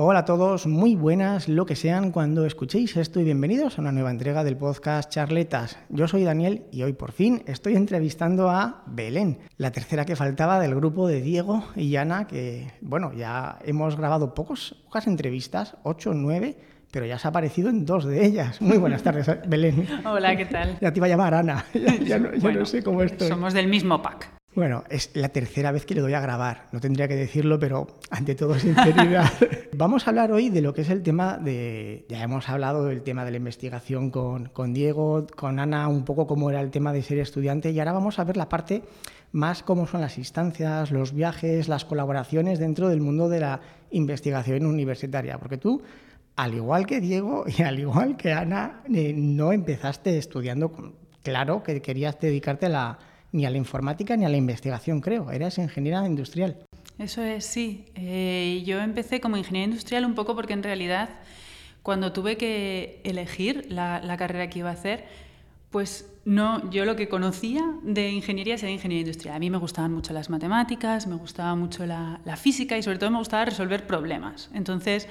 Hola a todos, muy buenas lo que sean cuando escuchéis esto y bienvenidos a una nueva entrega del podcast Charletas. Yo soy Daniel y hoy por fin estoy entrevistando a Belén, la tercera que faltaba del grupo de Diego y Ana, que bueno, ya hemos grabado pocos, pocas entrevistas, ocho o nueve, pero ya se ha aparecido en dos de ellas. Muy buenas tardes, Belén. Hola, ¿qué tal? Ya te iba a llamar Ana, ya, no, no sé cómo estoy. Somos del mismo pack. Bueno, es la tercera vez que le doy a grabar, no tendría que decirlo, pero ante todo sinceridad. Vamos a hablar hoy de lo que es el tema de, ya hemos hablado del tema de la investigación con, con Diego, con Ana, un poco cómo era el tema de ser estudiante y ahora vamos a ver la parte más cómo son las instancias, los viajes, las colaboraciones dentro del mundo de la investigación universitaria, porque tú al igual que Diego y al igual que Ana, eh, no empezaste estudiando, claro que querías dedicarte a la ni a la informática ni a la investigación, creo. Eras ingeniera industrial. Eso es, sí. Eh, yo empecé como ingeniera industrial un poco porque en realidad cuando tuve que elegir la, carrera que iba a hacer, pues no, yo lo que conocía de ingeniería era ingeniería industrial. A mí me gustaban mucho las matemáticas, me gustaba mucho la, la física y sobre todo me gustaba resolver problemas. Entonces,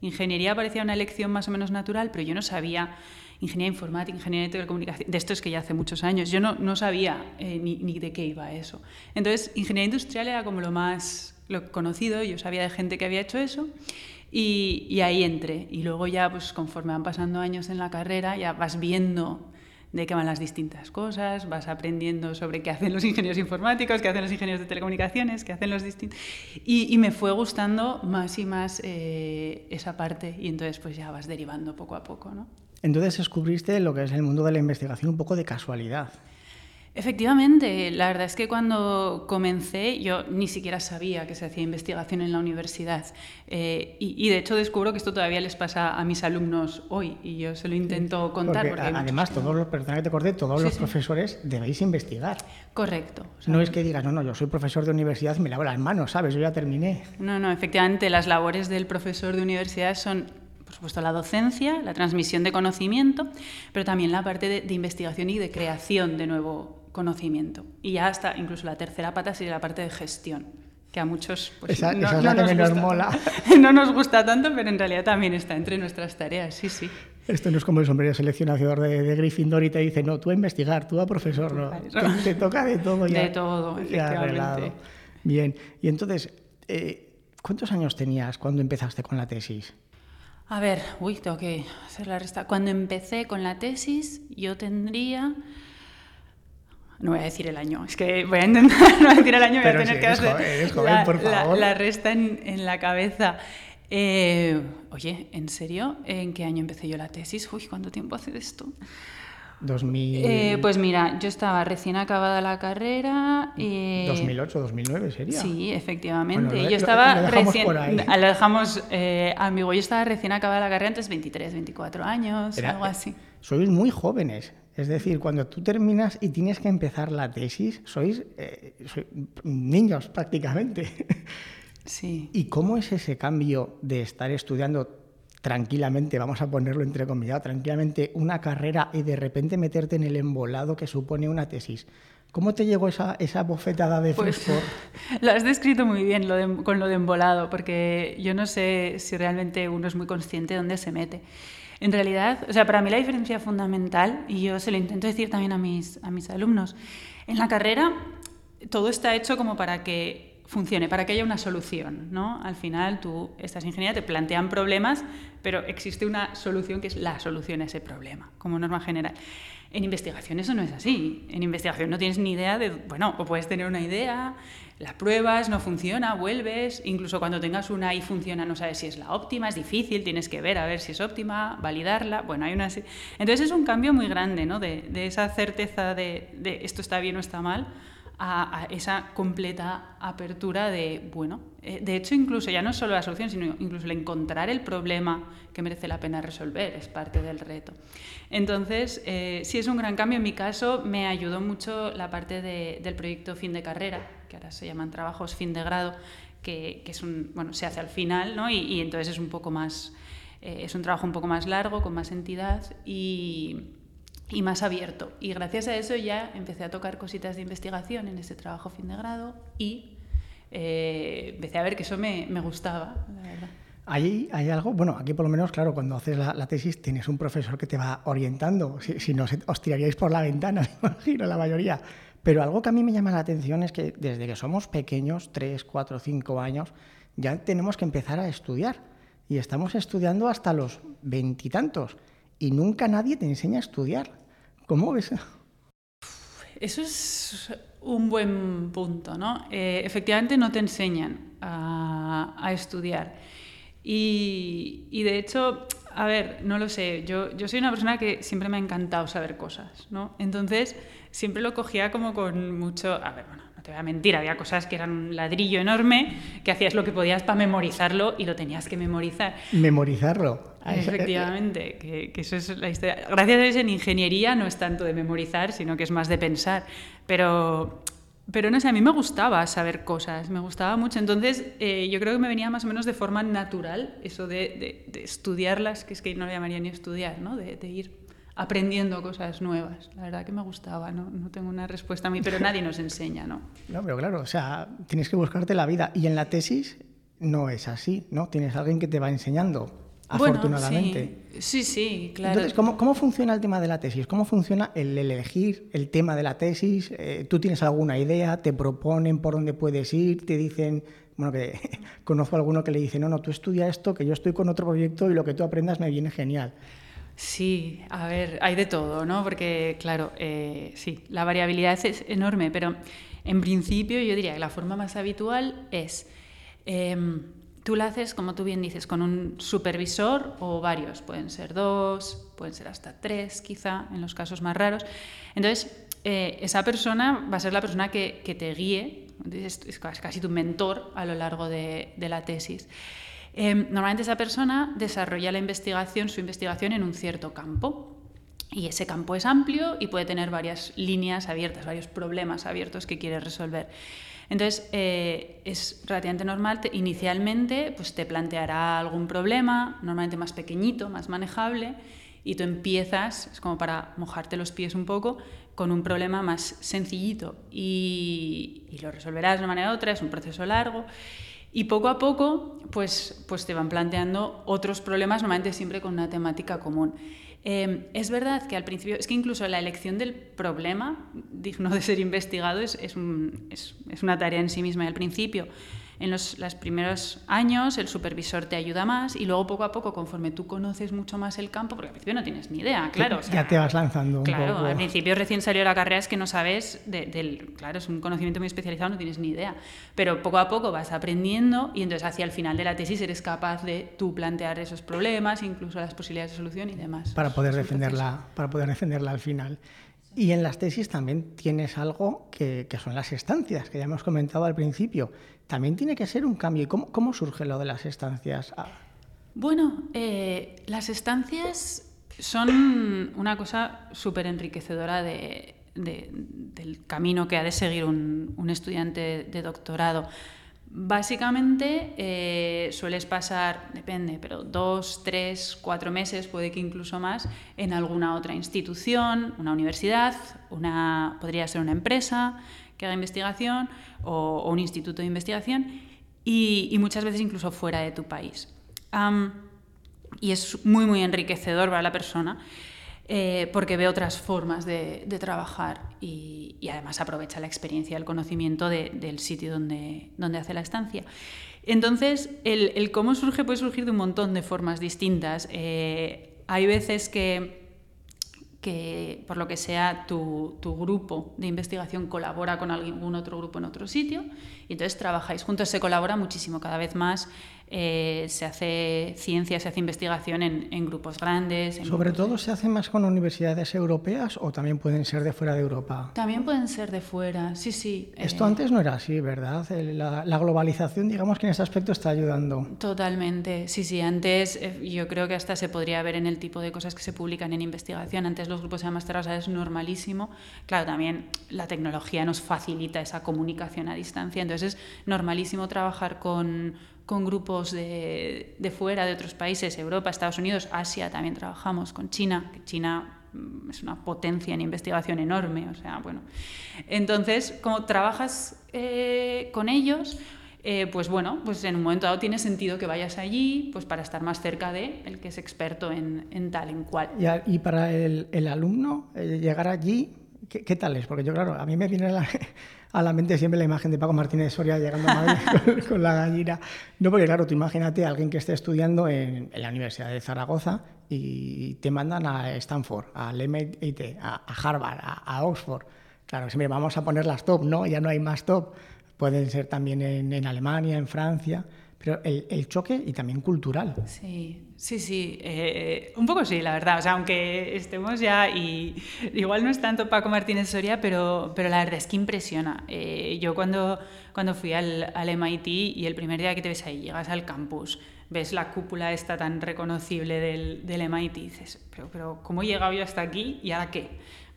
ingeniería parecía una elección más o menos natural, pero yo no sabía ingeniería informática, ingeniería de telecomunicación, de esto es que ya hace muchos años, yo no, no sabía eh, ni, ni, de qué iba eso. Entonces, ingeniería industrial era como lo más lo conocido, yo sabía de gente que había hecho eso y, y ahí entré. Y luego ya, pues conforme van pasando años en la carrera, ya vas viendo de qué van las distintas cosas, vas aprendiendo sobre qué hacen los ingenieros informáticos, qué hacen los ingenieros de telecomunicaciones, qué hacen los distintos... Y, y, me fue gustando más y más eh, esa parte y entonces pues ya vas derivando poco a poco, ¿no? Entonces descubriste lo que es el mundo de la investigación un poco de casualidad. Efectivamente, la verdad es que cuando comencé yo ni siquiera sabía que se hacía investigación en la universidad eh, y, y, de hecho descubro que esto todavía les pasa a mis alumnos hoy y yo se lo intento contar. Porque, porque además, todos los, perdona que te corté, todos sí, los sí. profesores debéis investigar. Correcto. O sea, no es que digas, no, no, yo soy profesor de universidad me lavo las manos, ¿sabes? Yo ya terminé. No, no, efectivamente, las labores del profesor de universidad son por supuesto, la docencia, la transmisión de conocimiento, pero también la parte de, de, investigación y de creación de nuevo conocimiento. Y ya hasta incluso la tercera pata sería la parte de gestión, que a muchos pues, esa, no, esa nos gusta, mola. no nos gusta tanto, pero en realidad también está entre nuestras tareas, sí, sí. Esto no es como el sombrero seleccionador de, de Gryffindor y te dice, no, tú a investigar, tú a profesor, no. Te, te, toca de todo ya. De todo, efectivamente. Bien, y entonces, eh, ¿cuántos años tenías cuando empezaste con la tesis? A ver, uy, tengo que hacer la resta. Cuando empecé con la tesis, yo tendría. No voy a decir el año, es que voy a intentar no decir el año, voy a tener si que hacer joven, joven, la, por favor. La, la resta en, en, la cabeza. Eh, oye, ¿en serio? ¿En qué año empecé yo la tesis? Uy, ¿cuánto tiempo hace de esto? 2000... Eh, pues mira, yo estaba recién acabada la carrera. Eh... 2008, 2009 sería. Sí, efectivamente. Bueno, lo, yo estaba lo, lo dejamos recién. Por ahí. Lo dejamos eh, amigo. Yo estaba recién acabada la carrera, entonces 23, 24 años, Era, algo así. Sois muy jóvenes. Es decir, cuando tú terminas y tienes que empezar la tesis, sois, eh, sois niños prácticamente. Sí. ¿Y cómo es ese cambio de estar estudiando tranquilamente, vamos a ponerlo entrecomillado, tranquilamente una carrera y de repente meterte en el embolado que supone una tesis. ¿Cómo te llegó esa, esa bofetada de frescor? Pues, lo has descrito muy bien lo de, con lo de embolado, porque yo no sé si realmente uno es muy consciente de dónde se mete. En realidad, o sea, para mí la diferencia fundamental, y yo se lo intento decir también a mis, a mis alumnos, en la carrera todo está hecho como para que funcione, para que haya una solución, ¿no? Al final tú estás ingeniería, te plantean problemas, pero existe una solución que es la solución a ese problema, como norma general. En investigación eso no es así. En investigación no tienes ni idea de, bueno, o puedes tener una idea, la pruebas, no funciona, vuelves, incluso cuando tengas una y funciona no sabes si es la óptima, es difícil, tienes que ver a ver si es óptima, validarla, bueno, hay una... Entonces es un cambio muy grande, ¿no? De, esa certeza de esto está bien o está mal, a, a, esa completa apertura de, bueno, eh, de hecho incluso ya no solo la solución, sino incluso el encontrar el problema que merece la pena resolver es parte del reto. Entonces, eh, sí es un gran cambio. En mi caso me ayudó mucho la parte de, del proyecto fin de carrera, que ahora se llaman trabajos fin de grado, que, que es un, bueno, se hace al final, ¿no? Y, y entonces es un poco más, eh, es un trabajo un poco más largo, con más entidad y y más abierto. Y gracias a eso ya empecé a tocar cositas de investigación en ese trabajo fin de grado y eh, empecé a ver que eso me, me gustaba, la verdad. ¿Hay, ¿Hay algo? Bueno, aquí por lo menos, claro, cuando haces la, tesis tienes un profesor que te va orientando. Si, no, os tiraríais por la ventana, me imagino, la mayoría. Pero algo que a mí me llama la atención es que desde que somos pequeños, 3, 4, 5 años, ya tenemos que empezar a estudiar. Y estamos estudiando hasta los veintitantos. Y, nunca nadie te enseña a estudiar. ¿Cómo ves? Eso es un buen punto, ¿no? Eh, efectivamente no te enseñan a, a estudiar. Y, de hecho, a ver, no lo sé, yo, yo soy una persona que siempre me ha encantado saber cosas, ¿no? Entonces, siempre lo cogía como con mucho... A ver, bueno, no te voy a mentir, había cosas que eran un ladrillo enorme, que hacías lo que podías para memorizarlo y lo tenías que memorizar. Memorizarlo. Efectivamente, que, que, eso es la historia. Gracias a eso en ingeniería no es tanto de memorizar, sino que es más de pensar. Pero pero no sé, a mí me gustaba saber cosas, me gustaba mucho. Entonces, eh, yo creo que me venía más o menos de forma natural eso de, de, estudiarlas, que es que no lo llamaría ni estudiar, ¿no? De, ir aprendiendo cosas nuevas. La verdad que me gustaba, ¿no? No tengo una respuesta a mí, pero nadie nos enseña, ¿no? No, pero claro, o sea, tienes que buscarte la vida. Y en la tesis no es así, ¿no? Tienes alguien que te va enseñando afortunadamente. sí. sí, claro. Entonces, ¿cómo, ¿cómo, funciona el tema de la tesis? ¿Cómo funciona el, elegir el tema de la tesis? Eh, ¿Tú tienes alguna idea? ¿Te proponen por dónde puedes ir? ¿Te dicen, bueno, que conozco a alguno que le dice, no, no, tú estudia esto, que yo estoy con otro proyecto y lo que tú aprendas me viene genial? Sí, a ver, hay de todo, ¿no? Porque, claro, eh, sí, la variabilidad es enorme, pero en principio yo diría que la forma más habitual es... Em, Tú la haces, como tú bien dices, con un supervisor o varios, pueden ser dos, pueden ser hasta tres quizá, en los casos más raros. Entonces, eh, esa persona va a ser la persona que, te guíe, es, casi tu mentor a lo largo de, la tesis. Em, normalmente esa persona desarrolla la investigación, su investigación en un cierto campo. Y ese campo es amplio y puede tener varias líneas abiertas, varios problemas abiertos que quiere resolver. Entonces, eh, es relativamente normal, inicialmente pues te planteará algún problema, normalmente más pequeñito, más manejable, y tú empiezas, es como para mojarte los pies un poco, con un problema más sencillito y, lo resolverás de una manera u otra, es un proceso largo. Y poco a poco, pues, pues te van planteando otros problemas, normalmente siempre con una temática común. Em, es verdad que al principio, es que incluso la elección del problema digno de ser investigado es, es, es una tarea en sí misma. Y al principio en los, primeros años el supervisor te ayuda más y luego poco a poco, conforme tú conoces mucho más el campo, porque al principio no tienes ni idea, claro. ya te vas lanzando un claro, al principio recién salió la carrera es que no sabes, del, claro, es un conocimiento muy especializado, no tienes ni idea. Pero poco a poco vas aprendiendo y entonces hacia el final de la tesis eres capaz de tú plantear esos problemas, incluso las posibilidades de solución y demás. Para poder, defenderla, para poder defenderla al final. Y en las tesis también tienes algo que, que, son las estancias, que ya hemos comentado al principio. También tiene que ser un cambio. ¿Y cómo, cómo surge lo de las estancias? Ah. Bueno, eh, las estancias son una cosa súper enriquecedora de, del camino que ha de seguir un, un estudiante de doctorado. Básicamente eh, sueles pasar, depende, pero dos, tres, cuatro meses, puede que incluso más, en alguna otra institución, una universidad, una, podría ser una empresa que haga investigación o, un instituto de investigación y, muchas veces incluso fuera de tu país. y es muy, muy enriquecedor para la persona. Eh, porque ve otras formas de, trabajar y, además aprovecha la experiencia, el conocimiento del sitio donde, donde hace la estancia. Entonces, el, cómo surge puede surgir de un montón de formas distintas. Eh, hay veces que que por lo que sea tu, tu, grupo de investigación colabora con algún otro grupo en otro sitio y entonces trabajáis juntos, se colabora muchísimo, cada vez más eh, se hace ciencia, se hace investigación en, grupos grandes. ¿Sobre todo se hace más con universidades europeas o también pueden ser de fuera de Europa? También pueden ser de fuera, sí, sí. Esto eh, antes no era así, ¿verdad? La, la, globalización, digamos que en ese aspecto está ayudando. Totalmente, sí, sí. Antes eh, yo creo que hasta se podría ver en el tipo de cosas que se publican en investigación. Antes los grupos de máster es normalísimo. Claro, también la tecnología nos facilita esa comunicación a distancia, entonces es normalísimo trabajar con con grupos de, de, fuera, de otros países, Europa, Estados Unidos, Asia, también trabajamos con China, que China mm, es una potencia en investigación enorme, o sea, bueno. Entonces, como trabajas eh, con ellos, eh, pues bueno, pues en un momento dado tiene sentido que vayas allí pues para estar más cerca de el que es experto en, en tal, en cual. Y, para el, el alumno, eh, llegar allí, ¿qué, tal es? Porque yo, claro, a mí me viene a la mente siempre la imagen de Paco Martínez Soria llegando a Madrid con, la gallina. No, porque claro, tú imagínate a alguien que esté estudiando en, en, la Universidad de Zaragoza y te mandan a Stanford, al MIT, a, Harvard, a, a Oxford. Claro, siempre vamos a poner las top, ¿no? Ya no hay más top pueden ser también en, Alemania, en Francia, pero el, choque y también cultural. Sí, sí, sí, eh, un poco sí, la verdad. O sea, aunque estemos ya y igual no es tanto Paco Martínez Soria, pero, pero la verdad es que impresiona. Eh, yo cuando, cuando fui al, al MIT y el primer día que te ves ahí, llegas al campus, ves la cúpula esta tan reconocible del, del MIT y dices, pero, pero ¿cómo he llegado yo hasta aquí y ahora qué?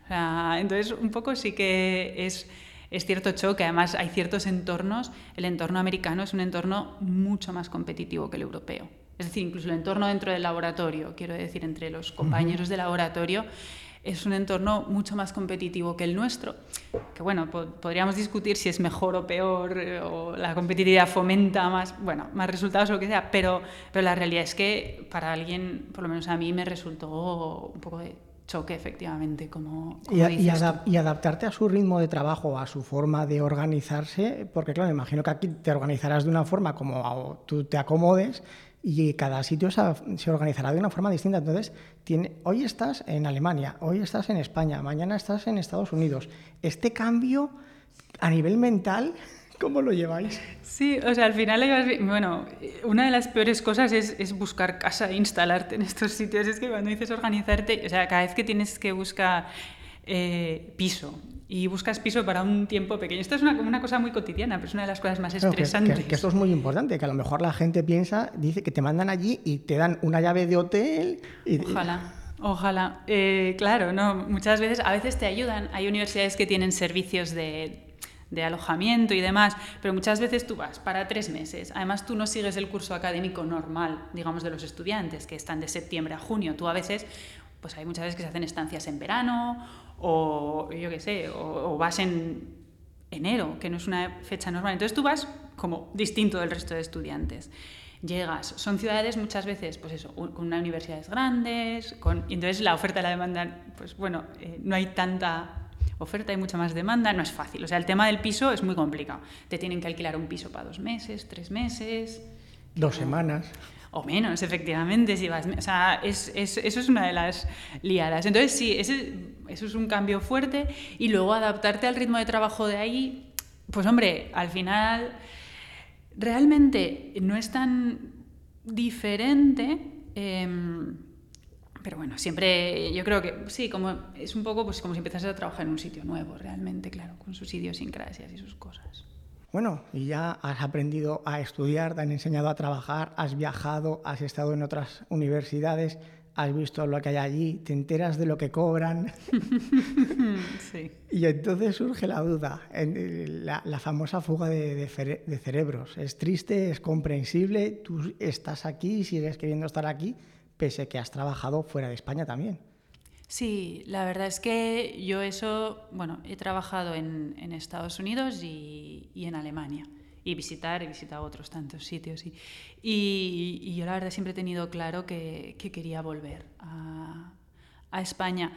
O sea, entonces, un poco sí que es es cierto choque. Además, hay ciertos entornos. El entorno americano es un entorno mucho más competitivo que el europeo. Es decir, incluso el entorno dentro del laboratorio, quiero decir, entre los compañeros de laboratorio, es un entorno mucho más competitivo que el nuestro. Que bueno, podríamos discutir si es mejor o peor, eh, o la competitividad fomenta más, bueno, más resultados o lo que sea, pero, pero la realidad es que para alguien, por lo menos a mí, me resultó un poco de choque, efectivamente, como, y, y, adaptarte a su ritmo de trabajo, a su forma de organizarse, porque claro, me imagino que aquí te organizarás de una forma como tú te acomodes y cada sitio se organizará de una forma distinta. Entonces, tiene, hoy estás en Alemania, hoy estás en España, mañana estás en Estados Unidos. Este cambio a nivel mental ¿Cómo lo lleváis? Sí, o sea, al final, bueno, una de las peores cosas es, buscar casa e instalarte en estos sitios. Es que cuando dices organizarte, o sea, cada vez que tienes que buscar eh, piso y buscas piso para un tiempo pequeño. Esto es una, una, cosa muy cotidiana, pero es una de las cosas más estresantes. que, esto es muy importante, que a lo mejor la gente piensa, dice que te mandan allí y te dan una llave de hotel. Y... Ojalá. Ojalá. Eh, claro, no. Muchas veces, a veces te ayudan. Hay universidades que tienen servicios de de alojamiento y demás, pero muchas veces tú vas para tres meses. Además, tú no sigues el curso académico normal, digamos, de los estudiantes, que están de septiembre a junio. Tú a veces, pues hay muchas veces que se hacen estancias en verano o yo qué sé, o, vas en enero, que no es una fecha normal. Entonces tú vas como distinto del resto de estudiantes llegas. Son ciudades muchas veces, pues eso, con universidades grandes, con, entonces la oferta y la demanda, pues bueno, eh, no hay tanta oferta, hay mucha más demanda, no es fácil. O sea, el tema del piso es muy complicado. Te tienen que alquilar un piso para dos meses, tres meses. Dos semanas. O menos, efectivamente, si vas. O sea, es, es, eso es una de las liadas. Entonces, sí, ese, eso es un cambio fuerte. Y luego adaptarte al ritmo de trabajo de ahí, pues hombre, al final realmente no es tan diferente. Eh, pero bueno, siempre yo creo que sí, como es un poco pues como si empezases a trabajar en un sitio nuevo, realmente, claro, con sus idiosincrasias y sus cosas. Bueno, y ya has aprendido a estudiar, te han enseñado a trabajar, has viajado, has estado en otras universidades, has visto lo que hay allí, te enteras de lo que cobran. sí. Y entonces surge la duda, la, la famosa fuga de, de, cerebros. Es triste, es comprensible, tú estás aquí, sigues queriendo estar aquí, pese que has trabajado fuera de España también. Sí, la verdad es que yo eso, bueno, he trabajado en, Estados Unidos y, en Alemania. Y visitar, he visitado otros tantos sitios. Y, yo la verdad siempre he tenido claro que, quería volver a España.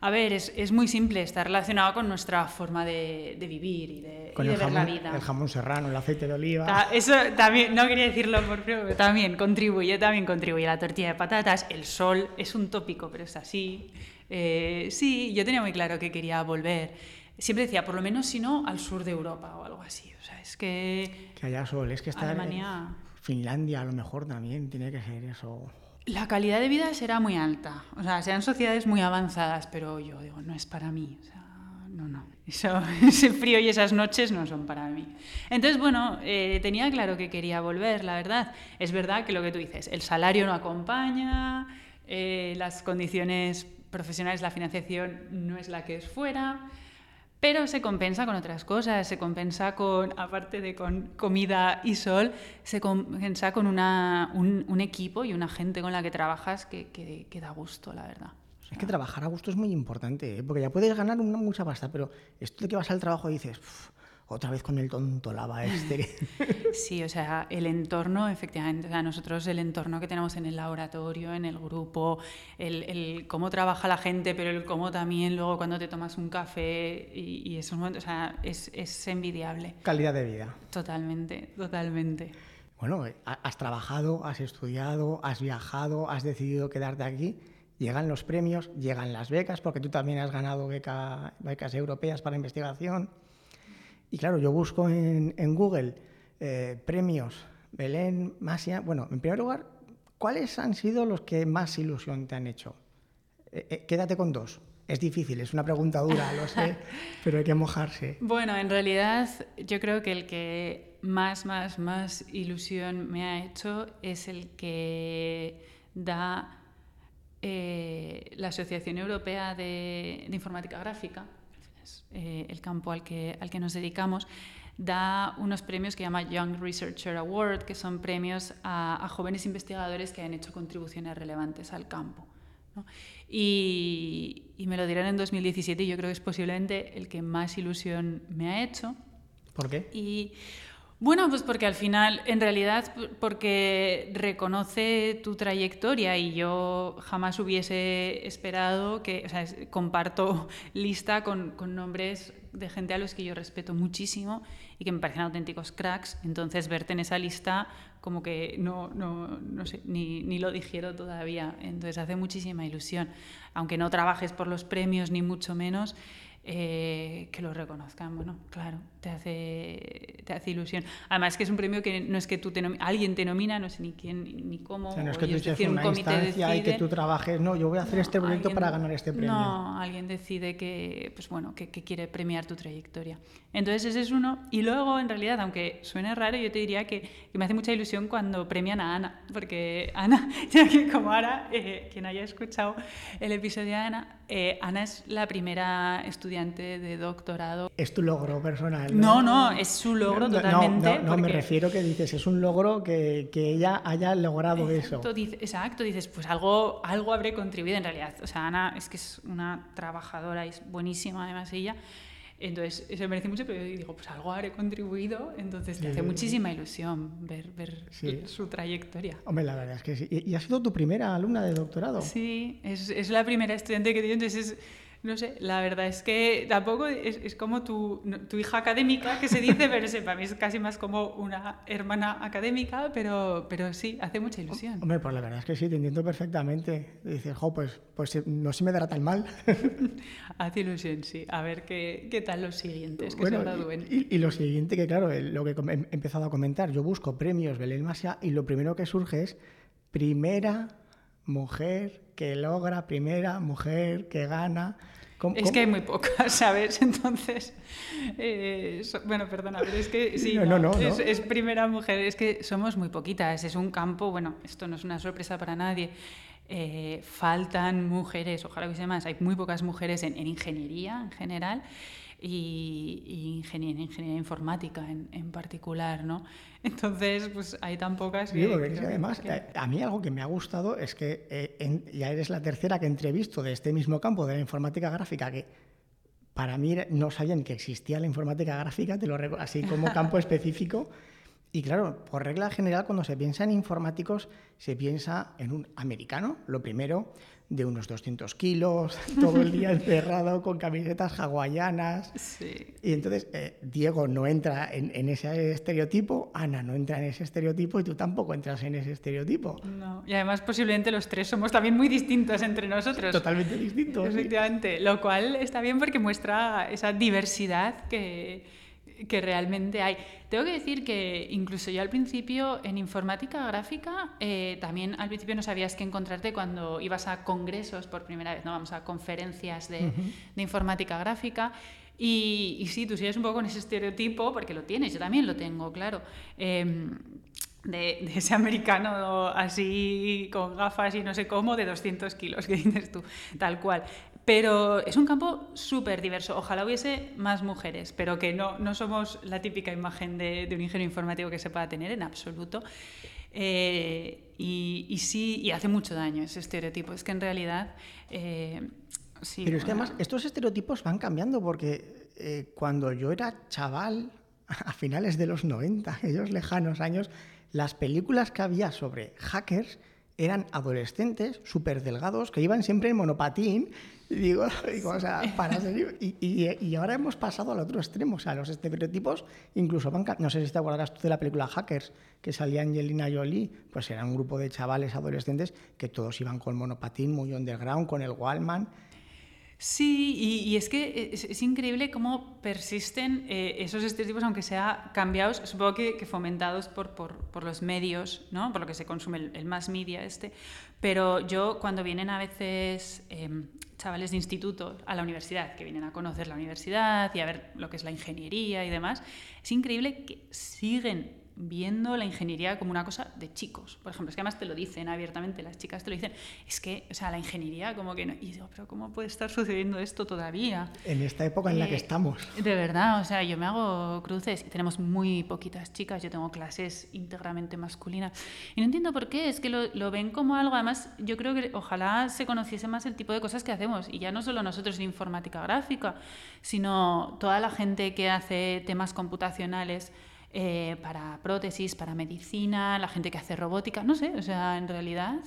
A ver, es, es, muy simple, está relacionado con nuestra forma de, de vivir y de, ver la vida. El jamón serrano, el aceite de oliva. eso también, no quería decirlo por pero también contribuye, también contribuye. La tortilla de patatas, el sol, es un tópico, pero es así. Eh, sí, yo tenía muy claro que quería volver. Siempre decía, por lo menos si no, al sur de Europa o algo así. O sea, es que... Que haya sol, es que está Alemania... Finlandia a lo mejor también tiene que ser eso. La calidad de vida será muy alta, o sea, sean sociedades muy avanzadas, pero yo digo, no es para mí, o sea, no, no, Eso, ese frío y esas noches no son para mí. Entonces, bueno, eh, tenía claro que quería volver, la verdad. Es verdad que lo que tú dices, el salario no acompaña, eh, las condiciones profesionales, la financiación no es la que es fuera, pero se compensa con otras cosas, se compensa con, aparte de con comida y sol, se compensa con una, un, equipo y una gente con la que trabajas que, que, da gusto, la verdad. Es que trabajar a gusto es muy importante, ¿eh? porque ya puedes ganar una mucha pasta, pero esto de que vas al trabajo y dices, otra vez con el tonto lava este. Sí, o sea, el entorno, efectivamente, o sea, nosotros el entorno que tenemos en el laboratorio, en el grupo, el, cómo trabaja la gente, pero el cómo también luego cuando te tomas un café y, y esos momentos, o sea, es, es envidiable. Calidad de vida. Totalmente, totalmente. Bueno, eh, has trabajado, has estudiado, has viajado, has decidido quedarte aquí llegan los premios, llegan las becas, porque tú también has ganado becas europeas para investigación. Y claro, yo busco en, Google eh, premios Belén, Masia. Bueno, en primer lugar, ¿cuáles han sido los que más ilusión te han hecho? Eh, eh, quédate con dos. Es difícil, es una pregunta dura, lo sé, pero hay que mojarse. Bueno, en realidad yo creo que el que más, más, más ilusión me ha hecho es el que da la Asociación Europea de Informática Gráfica, eh, el campo al que, al que nos dedicamos, da unos premios que llama Young Researcher Award, que son premios a, jóvenes investigadores que han hecho contribuciones relevantes al campo. Y, y, me lo dirán en 2017 y yo creo que es posiblemente el que más ilusión me ha hecho. ¿Por qué? Y bueno, pues porque al final, en realidad, porque reconoce tu trayectoria y yo jamás hubiese esperado que, o sea, comparto lista con, nombres de gente a los que yo respeto muchísimo y que me parecen auténticos cracks. Entonces, verte en esa lista como que no, no, no sé, ni, ni lo digiero todavía. Entonces, hace muchísima ilusión. Aunque no trabajes por los premios, ni mucho menos, eh, que lo reconozcan, bueno, claro, te hace, te hace ilusión. Además que es un premio que no es que tú te alguien te nomina, no sé ni quién ni cómo. no es que tú seas una instancia y que tú trabajes, no, yo voy a hacer este proyecto para ganar este premio. No, alguien decide que, pues bueno, que, quiere premiar tu trayectoria. Entonces ese es uno. Y luego, en realidad, aunque suene raro, yo te diría que, me hace mucha ilusión cuando premian a Ana, porque Ana, ya que como ahora, eh, quien haya escuchado el episodio de Ana, eh, Ana es la primera estudiante de doctorado. Es tu logro personal. No, no, es su logro totalmente. No, me refiero que dices, es un logro que, que ella haya logrado eso. exacto, dices, pues algo, algo habré contribuido en realidad. O sea, Ana es que es una trabajadora, es buenísima además ella. Entonces, eso me merece mucho, pero yo digo, pues algo habré contribuido, entonces te hace muchísima ilusión ver, ver su trayectoria. Hombre, la verdad es que sí. ¿Y, ha sido tu primera alumna de doctorado? Sí, es, es la primera estudiante que he tenido, entonces es no sé, la verdad es que tampoco es, es como tu, tu, hija académica, que se dice, pero para mí es casi más como una hermana académica, pero, pero sí, hace mucha ilusión. Hombre, pues la verdad es que sí, te entiendo perfectamente. Dices, jo, pues, pues no se me dará tan mal. hace ilusión, sí. A ver qué, qué tal los siguientes que se gradúen. Y, y, lo siguiente, que claro, lo que he empezado a comentar, yo busco premios Belén Masia y lo primero que surge es primera mujer que logra, primera mujer que gana. Es que hay muy pocas, ¿sabes? Entonces, eh, bueno, perdona, pero es que sí, es, primera mujer, es que somos muy poquitas, es un campo, bueno, esto no es una sorpresa para nadie, eh, faltan mujeres, ojalá hubiese más, hay muy pocas mujeres en, en ingeniería en general y, ingeniería, ingeniería, informática en, en, particular, ¿no? Entonces, pues hay tan pocas que... además, eh, a mí algo que me ha gustado es que eh, ya eres la tercera que entrevisto de este mismo campo, de la informática gráfica, que para mí no sabían que existía la informática gráfica, te lo así como campo específico. Y claro, por regla general, cuando se piensa en informáticos, se piensa en un americano, lo primero, de unos 200 kilos, todo el día encerrado con camisetas hawaianas. Sí. Y entonces eh, Diego no entra en, ese estereotipo, Ana no entra en ese estereotipo y tú tampoco entras en ese estereotipo. No. Y además posiblemente los tres somos también muy distintos entre nosotros. Totalmente distintos. Efectivamente, lo cual está bien porque muestra esa diversidad que que realmente hay. Tengo que decir que incluso yo al principio en informática gráfica, eh, también al principio no sabías qué encontrarte cuando ibas a congresos por primera vez, ¿no? Vamos a conferencias de, informática gráfica. Y, y, sí, tú sigues un poco con ese estereotipo, porque lo tienes, yo también lo tengo, claro. Em, de, de, ese americano así con gafas y no sé cómo de 200 kilos que dices tú, tal cual. Pero es un campo súper diverso. Ojalá hubiese más mujeres, pero que no, no somos la típica imagen de, un ingeniero informático que se pueda tener en absoluto. Eh, y, sí, y hace mucho daño ese estereotipo. Es que en realidad... Eh, sí, pero es que además estos estereotipos van cambiando porque eh, cuando yo era chaval, a finales de los 90, aquellos lejanos años, las películas que había sobre hackers eran adolescentes súper delgados que iban siempre en monopatín. Y digo, o sea, para y, y, ahora hemos pasado al otro extremo. O sea, los estereotipos incluso van. No sé si te acordarás tú de la película Hackers, que salía Angelina Jolie. Pues era un grupo de chavales adolescentes que todos iban con monopatín, muy underground, con el Wallman. Sí, y, es que es, increíble cómo persisten eh, esos estereotipos, aunque sea cambiados, supongo que, fomentados por, por, los medios, ¿no? por lo que se consume el, más media este. Pero yo, cuando vienen a veces em, chavales de instituto a la universidad, que vienen a conocer la universidad y a ver lo que es la ingeniería y demás, es increíble que siguen viendo la ingeniería como una cosa de chicos. Por ejemplo, es que además te lo dicen abiertamente, las chicas te lo dicen, es que, o sea, la ingeniería como que no... Y digo, pero ¿cómo puede estar sucediendo esto todavía? En esta época en la que eh, estamos. De verdad, o sea, yo me hago cruces y tenemos muy poquitas chicas, yo tengo clases íntegramente masculinas. Y no entiendo por qué, es que lo, lo ven como algo, además yo creo que ojalá se conociese más el tipo de cosas que hacemos, y ya no solo nosotros en informática gráfica, sino toda la gente que hace temas computacionales eh, para prótesis, para medicina, la gente que hace robótica, no sé, o sea, en realidad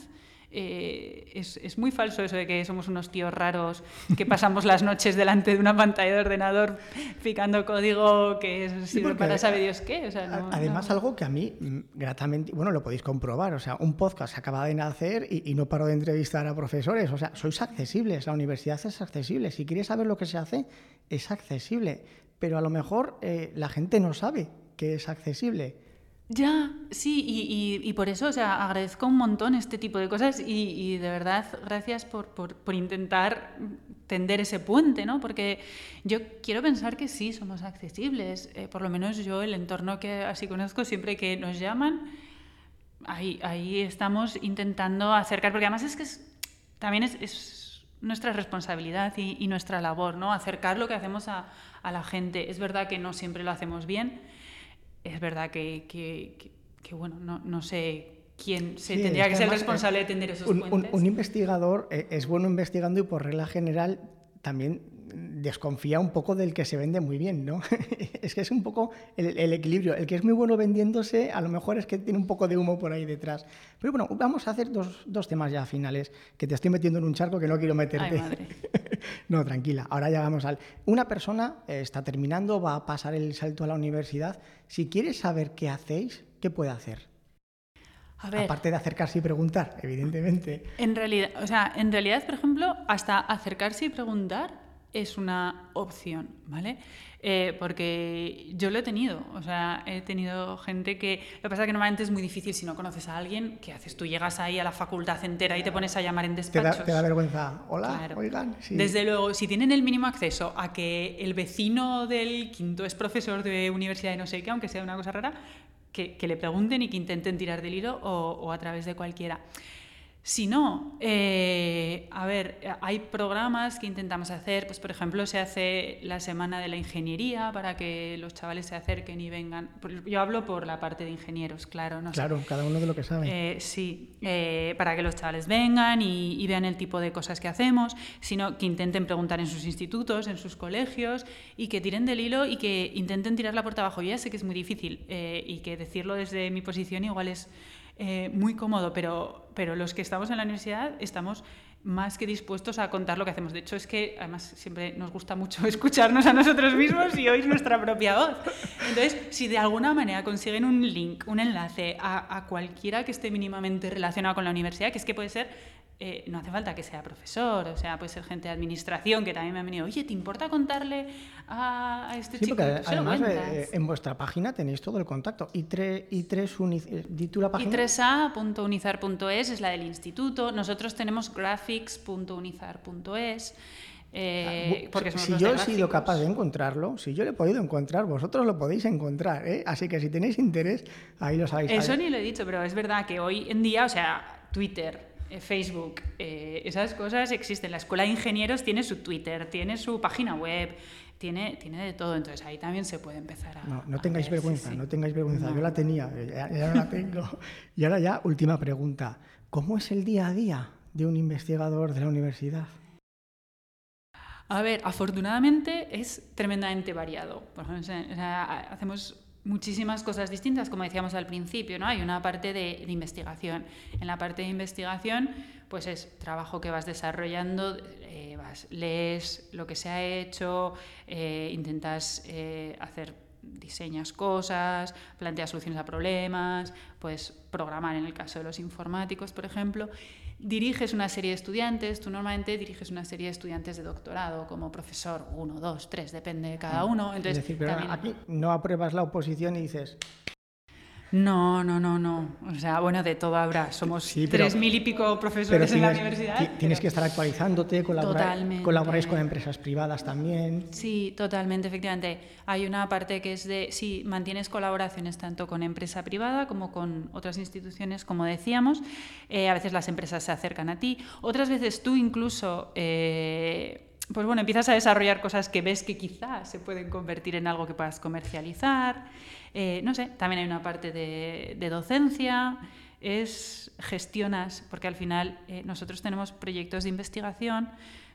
eh, es, es, muy falso eso de que somos unos tíos raros que pasamos las noches delante de una pantalla de ordenador picando código que sirve para saber Dios qué. O sea, además, algo que a mí, mm, gratamente, bueno, lo podéis comprobar, o sea, un podcast acaba de nacer y, y, no paro de entrevistar a profesores, o sea, sois accesibles, la universidad es accesible, si quieres saber lo que se hace, es accesible, pero a lo mejor eh, la gente no sabe que es accesible. Ya, sí, y, por eso, o sea, agradezco un montón este tipo de cosas y, de verdad, gracias por, por, intentar tender ese puente, ¿no? Porque yo quiero pensar que sí, somos accesibles, eh, por lo menos yo, el entorno que así conozco, siempre que nos llaman, ahí, ahí estamos intentando acercar, porque además es que también es, nuestra responsabilidad y, nuestra labor, ¿no? Acercar lo que hacemos a la gente. Es verdad que no siempre lo hacemos bien, es verdad que, que, bueno, no, no, sé quién se tendría que, ser responsable de tender esos un, puentes. Un, investigador eh, es bueno investigando y por regla general también desconfía un poco del que se vende muy bien, ¿no? es que es un poco el, equilibrio. El que es muy bueno vendiéndose, a lo mejor es que tiene un poco de humo por ahí detrás. Pero bueno, vamos a hacer dos, dos temas ya finales, que te estoy metiendo en un charco que no quiero meterte. no, tranquila. Ahora ya vamos al... Una persona eh, está terminando, va a pasar el salto a la universidad. Si quieres saber qué hacéis, ¿qué puede hacer? Aparte de acercarse y preguntar, evidentemente. En realidad, o sea, en realidad, por ejemplo, hasta acercarse y preguntar es una opción, ¿vale? Eh, porque yo lo he tenido, o sea, he tenido gente que... Lo que pasa es que normalmente es muy difícil si no conoces a alguien, ¿qué haces? Tú llegas ahí a la facultad entera y te pones a llamar en despachos. Te da, vergüenza. Hola, oigan. Desde luego, si tienen el mínimo acceso a que el vecino del quinto es profesor de universidad y no sé qué, aunque sea una cosa rara, que, le pregunten y que intenten tirar del hilo o, a través de cualquiera. Si no, eh, a ver, hay programas que intentamos hacer, pues por ejemplo se hace la Semana de la Ingeniería para que los chavales se acerquen y vengan. Yo hablo por la parte de ingenieros, claro. No claro, cada uno de lo que sabe. Eh, sí, eh, para que los chavales vengan y, vean el tipo de cosas que hacemos, sino que intenten preguntar en sus institutos, en sus colegios y que tiren del hilo y que intenten tirar la puerta abajo. Yo ya sé que es muy difícil y que decirlo desde mi posición igual es eh, muy cómodo, pero, pero los que estamos en la universidad estamos más que dispuestos a contar lo que hacemos. De hecho, es que además siempre nos gusta mucho escucharnos a nosotros mismos y oír nuestra propia voz. Entonces, si de alguna manera consiguen un link, un enlace a, a cualquiera que esté mínimamente relacionado con la universidad, que es que puede ser eh, no hace falta que sea profesor, o sea, puede ser gente de administración que también me han venido, oye, ¿te importa contarle a, este sí, chico? Porque además eh, en vuestra página tenéis todo el contacto. Y, tres y tres eh, la página. I3A.unizar.es es la del instituto. Nosotros tenemos graphics.unizar.es. Eh, ah, porque si yo he sido capaz de encontrarlo, si yo lo he podido encontrar, vosotros lo podéis encontrar. ¿eh? Así que si tenéis interés, ahí lo sabéis. Eso ni lo he dicho, pero es verdad que hoy en día, o sea, Twitter, Facebook, eh, esas cosas existen. La Escuela de Ingenieros tiene su Twitter, tiene su página web, tiene, tiene de todo. Entonces ahí también se puede empezar a. No, no tengáis vergüenza, no tengáis vergüenza. Yo la tenía, ya, ya no la tengo. Y ahora ya, última pregunta. ¿Cómo es el día a día de un investigador de la universidad? A ver, afortunadamente es tremendamente variado. Por ejemplo, hacemos muchísimas cosas distintas, como decíamos al principio, ¿no? Hay una parte de, investigación. En la parte de investigación, pues es trabajo que vas desarrollando, eh, vas, lees lo que se ha hecho, eh, intentas eh, hacer diseñas cosas, planteas soluciones a problemas, puedes programar en el caso de los informáticos, por ejemplo diriges una serie de estudiantes, tú normalmente diriges una serie de estudiantes de doctorado como profesor, uno, dos, tres, depende de cada mm. uno. Entonces, es decir, pero aquí no apruebas la oposición y dices, no, no, no, no. O sea, bueno, de todo habrá. Somos tres mil y pico profesores en la universidad. Tienes que estar actualizándote, colaborar, colaboráis con empresas privadas también. Sí, totalmente, efectivamente. Hay una parte que es de, sí, mantienes colaboraciones tanto con empresa privada como con otras instituciones, como decíamos. Eh, a veces las empresas se acercan a ti. Otras veces tú incluso... Eh, pues bueno, empiezas a desarrollar cosas que ves que quizás se pueden convertir en algo que puedas comercializar. Eh, no sé, también hay una parte de, docencia, es gestionas, porque al final eh, nosotros tenemos proyectos de investigación,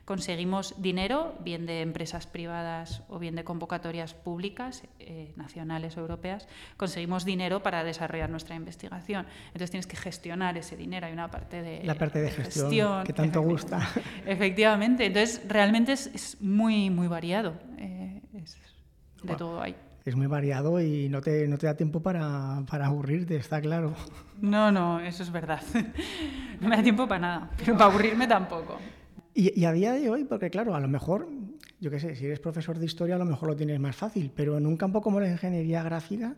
conseguimos dinero, bien de empresas privadas o bien de convocatorias públicas, eh, nacionales o europeas, conseguimos dinero para desarrollar nuestra investigación. Entonces tienes que gestionar ese dinero, hay una parte de, La parte de, gestión, que tanto gusta. Efectivamente, entonces realmente es, muy, muy variado, de todo hay es muy variado y no te, no te da tiempo para, para, aburrirte, está claro. No, no, eso es verdad. No me da tiempo para nada, pero para aburrirme tampoco. Y, y a día de hoy, porque claro, a lo mejor, yo qué sé, si eres profesor de historia a lo mejor lo tienes más fácil, pero en un campo como la ingeniería gráfica,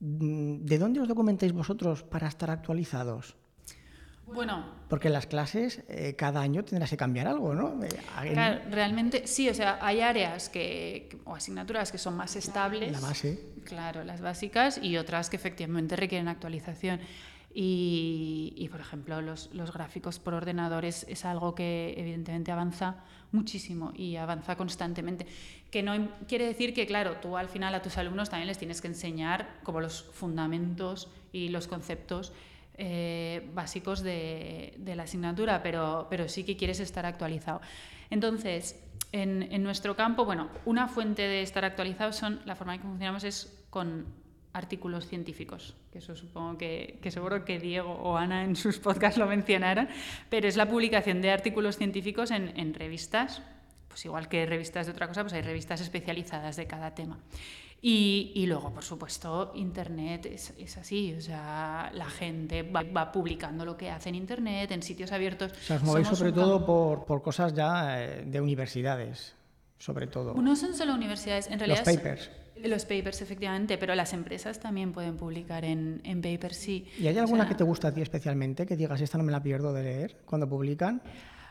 ¿de dónde os documentáis vosotros para estar actualizados? Bueno. Porque las clases eh, cada año tendrás que cambiar algo, ¿no? Eh, claro, realmente sí, o sea, hay áreas que, o asignaturas que son más estables. La base. Claro, las básicas y otras que efectivamente requieren actualización. Y, por ejemplo, los, los, gráficos por ordenadores es algo que evidentemente avanza muchísimo y avanza constantemente. Que no quiere decir que, claro, tú al final a tus alumnos también les tienes que enseñar como los fundamentos y los conceptos eh, básicos de, la asignatura, pero, pero sí que quieres estar actualizado. Entonces, en, nuestro campo, bueno, una fuente de estar actualizado son, la forma en que funcionamos es con artículos científicos, que eso supongo que, seguro que Diego o Ana en sus podcasts lo mencionaron, pero es la publicación de artículos científicos en, en revistas, pues igual que revistas de otra cosa, pues hay revistas especializadas de cada tema. Y, luego, por supuesto, Internet es, así, o sea, la gente va, publicando lo que hace en Internet, en sitios abiertos. O sea, os movéis sobre todo por, cosas ya eh, de universidades, sobre todo. No son solo universidades, en realidad... Los papers. Los papers, efectivamente, pero las empresas también pueden publicar en, en papers, sí. ¿Y hay alguna que te gusta a ti especialmente, que digas, esta no me la pierdo de leer cuando publican?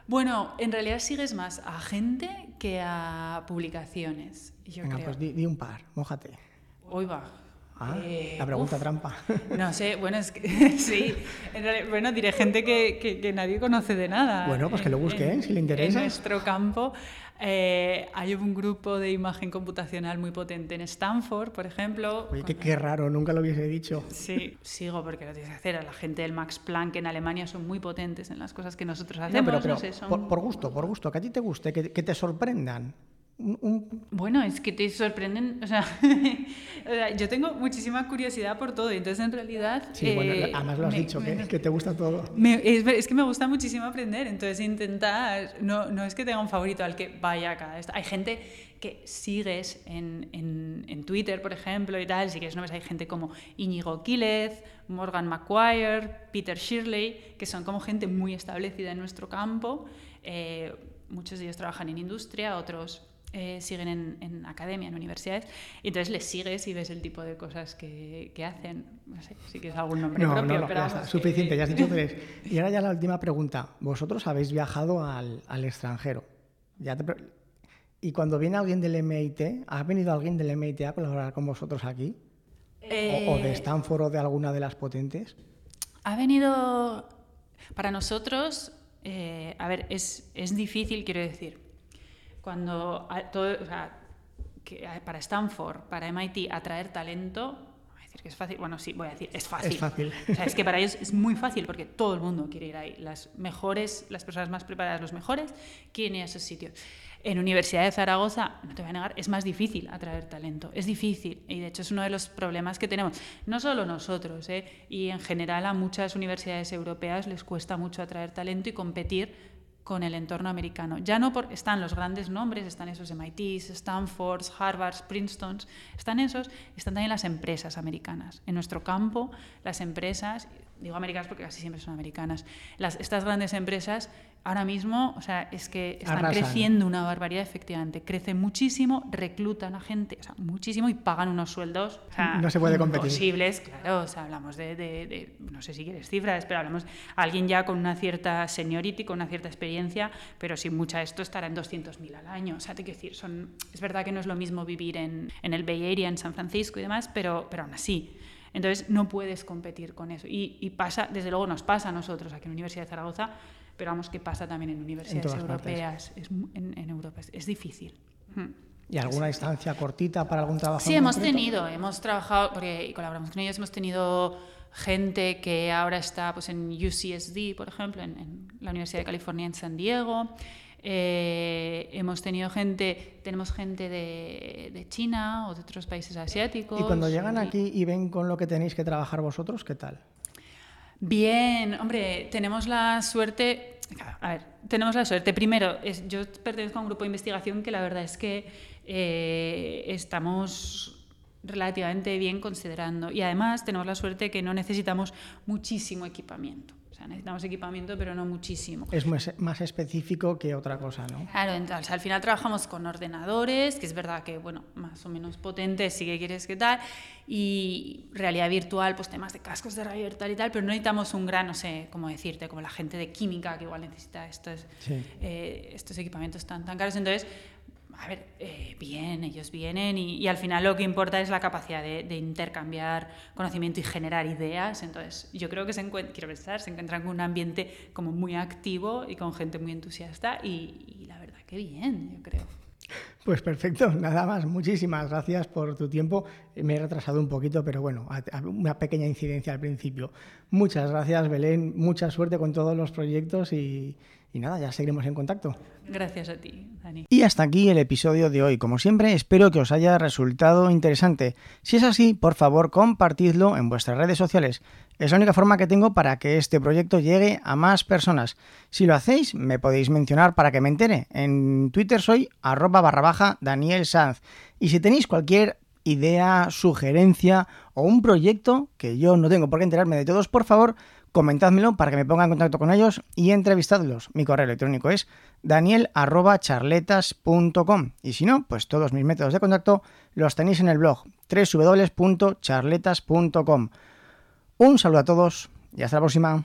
Bueno, en realidad sigues más a gente que a publicaciones. Yo Venga, pues di, un par, mójate. Hoy va. Ah, la pregunta trampa. No sé, bueno, es que sí. bueno, diré gente que, que, nadie conoce de nada. Bueno, pues que lo busque, si le interesa. En nuestro campo eh, hay un grupo de imagen computacional muy potente en Stanford, por ejemplo. Oye, qué, raro, nunca lo hubiese dicho. Sí, sigo porque lo tienes que hacer. La gente del Max Planck en Alemania son muy potentes en las cosas que nosotros hacemos. pero, por, gusto, por gusto, que a ti te guste, que, que te sorprendan. Bueno, es que te sorprenden, o sea, yo tengo muchísima curiosidad por todo, entonces en realidad... Sí, bueno, eh, además lo has dicho, que, te gusta todo. es, que me gusta muchísimo aprender, entonces intentar, no, no es que tenga un favorito al que vaya cada... Hay gente que sigues en, en, en, Twitter, por ejemplo, y tal, si quieres no ves, hay gente como Íñigo Quílez, Morgan McGuire, Peter Shirley, que son como gente muy establecida en nuestro campo. Eh, muchos de ellos trabajan en industria, otros eh, siguen en, academia, en universidades, y entonces les sigues y ves el tipo de cosas que, hacen. No sé si quieres algún nombre no, propio, no, pero suficiente, ya has dicho tres. Y ahora ya la última pregunta. Vosotros habéis viajado al, extranjero. Y cuando viene alguien del MIT, ¿ha venido alguien del MIT a colaborar con vosotros aquí? o, de eh, Stanford o de alguna de las potentes? Ha venido... Para nosotros, eh, a ver, es, es difícil, quiero decir cuando todo, o sea, que para Stanford, para MIT, atraer talento, decir que es fácil. Bueno, sí, voy a decir, es fácil. Es fácil. O sea, es que para ellos es muy fácil porque todo el mundo quiere ir ahí. Las mejores, las personas más preparadas, los mejores, quieren ir a esos sitios. En Universidad de Zaragoza, no te voy a negar, es más difícil atraer talento. Es difícil. Y de hecho es uno de los problemas que tenemos. No solo nosotros, ¿eh? y en general a muchas universidades europeas les cuesta mucho atraer talento y competir con el entorno americano. Ya no por, están los grandes nombres, están esos MITs, Stanfords, Harvards, Princetons, están esos, están también las empresas americanas. En nuestro campo, las empresas, digo americanas porque casi siempre son americanas, las, estas grandes empresas ahora mismo, o sea, es que están Arrasan. creciendo una barbaridad, efectivamente. Crecen muchísimo, reclutan a gente, o sea, muchísimo y pagan unos sueldos o sea, No se puede competir. imposibles, claro. O sea, hablamos de, de- de- no sé si quieres cifras, pero hablamos de alguien ya con una cierta seniority, con una cierta experiencia, pero sin mucha esto estará en 200.000 al año. O sea, te quiero decir, son, es verdad que no es lo mismo vivir en, en el Bay Area, en San Francisco y demás, pero, pero aún así. Entonces no puedes competir con eso. Y, y pasa, desde luego nos pasa a nosotros aquí en la Universidad de Zaragoza, pero vamos que pasa también en universidades europeas, es en, en Europa, es, es difícil. Hmm. ¿Y alguna instancia cortita para algún trabajo? Sí, hemos concreto? tenido, hemos trabajado, porque colaboramos con ellos, hemos tenido gente que ahora está pues, en UCSD, por ejemplo, en, en la Universidad de California en San Diego. Eh, hemos tenido gente, tenemos gente de, de China o de otros países asiáticos. Y cuando llegan y- aquí y ven con lo que tenéis que trabajar vosotros, ¿qué tal? Bien, hombre, tenemos la suerte. A ver, tenemos la suerte. Primero, es, yo pertenezco a un grupo de investigación que la verdad es que eh, estamos relativamente bien considerando. Y además tenemos la suerte que no necesitamos muchísimo equipamiento. Sea, necesitamos equipamiento, pero no muchísimo. Es más, más específico que otra cosa, ¿no? Claro, entonces al final trabajamos con ordenadores, que es verdad que, bueno, más o menos potentes, sí que quieres que tal, y realidad virtual, pues temas de cascos de realidad virtual y tal, pero no necesitamos un gran, no sé cómo decirte, como la gente de química que igual necesita estos, Sí. eh, estos equipamientos tan, tan caros. Entonces, a ver, eh, bien, ellos vienen y, al final lo que importa es la capacidad de, intercambiar conocimiento y generar ideas. Entonces, yo creo que se encuentran, quiero pensar, se encuentran con un ambiente como muy activo y con gente muy entusiasta y, la verdad que bien, yo creo. Pues perfecto, nada más. Muchísimas gracias por tu tiempo. Me he retrasado un poquito, pero bueno, una pequeña incidencia al principio. Muchas gracias, Belén. Mucha suerte con todos los proyectos y, y nada, ya seguiremos en contacto. Gracias a ti, Dani. Y hasta aquí el episodio de hoy. Como siempre, espero que os haya resultado interesante. Si es así, por favor, compartidlo en vuestras redes sociales. Es la única forma que tengo para que este proyecto llegue a más personas. Si lo hacéis, me podéis mencionar para que me entere. En Twitter soy arroba barra baja Daniel Sanz. Y si tenéis cualquier idea, sugerencia o un proyecto que yo no tengo por qué enterarme de todos, por favor, comentádmelo para que me ponga en contacto con ellos y entrevistadlos. Mi correo electrónico es daniel.charletas.com y si no, pues todos mis métodos de contacto los tenéis en el blog www.charletas.com. Un saludo a todos y hasta la próxima.